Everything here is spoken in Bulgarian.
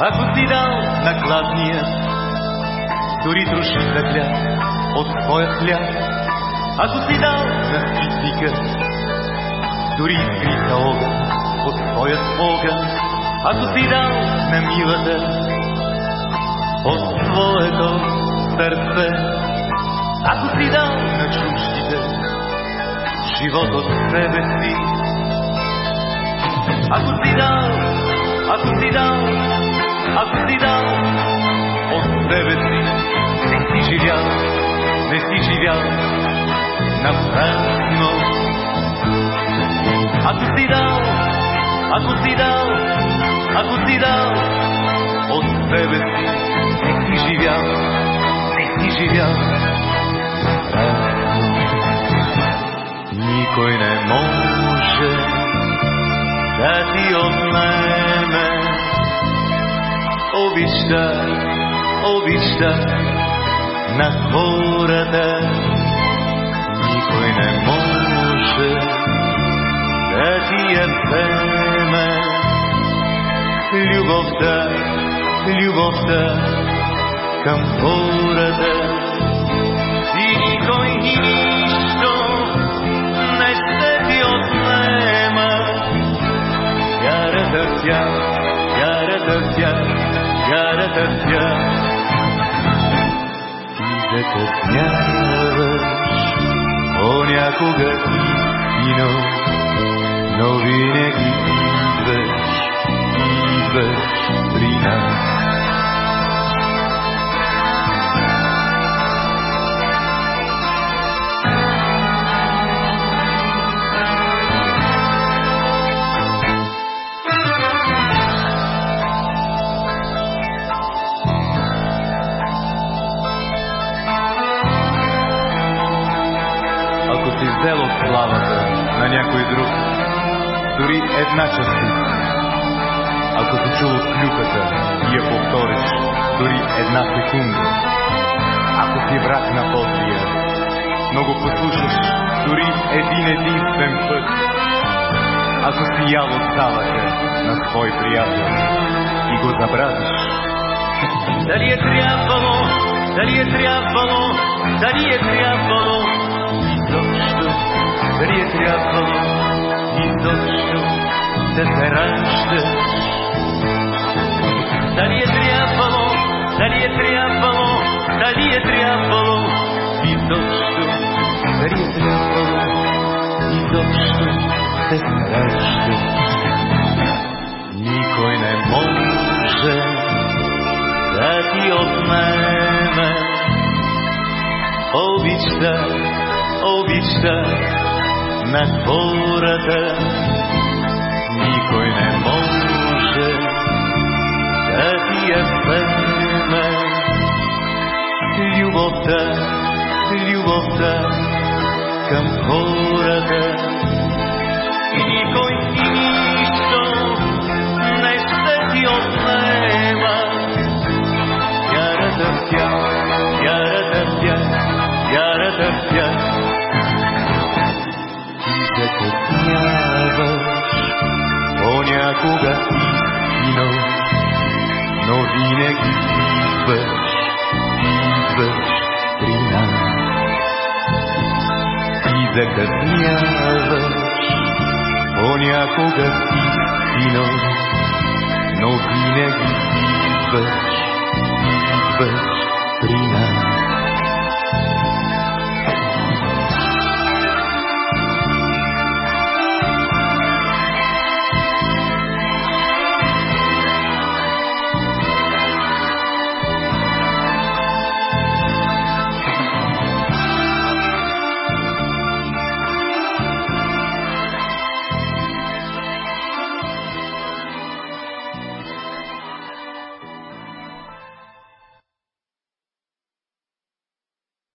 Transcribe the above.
Ако си дал на гладния, дори троши за хляб от твоя хляб, ако си дал на хищника, дори изгрита огън от твоя огън, ако си дал на милата от твоето сърце, ако си дал на чуждите живот от себе си, ако си дал, ако си дал, ако си дал от себе си, не си живял, не си живял на празно. Ако си дал, ако си дал, ако си дал от себе си, не си живял, не си живял. Никой не може да ти отнеме обичта, обичта на хората. Никой не може да ти я вземе любовта, любовта към хората. И никой и нищо не ще ти отнема. Ярата тя, ярата тя, ярата тя. И закъсняваш понякога истино, Си взел от славата на някой друг, дори една частица, ако си чул от клюката и я повториш дори една секунда, ако си враг на Божия, но го послушаш дори един единствен път, ако си ял от салата на свой приятел и го забравиш, дали е трябвало, дали е трябвало, дали е трябвало, трябвало, изобщо да се раждаш. Дали е трябвало, дали е трябвало, дали е трябвало, изобщо, дали е трябвало, изобщо да се раждаш. Никой не може да ти отнеме обичта, обичта на хората. Никой не може да ти я вземе любовта, любовта към хората. Никой и закъсняваш понякога истино, но винаги идваш, идваш при нас. Ти закъсняваш понякога истино, но винаги идваш, идваш при нас.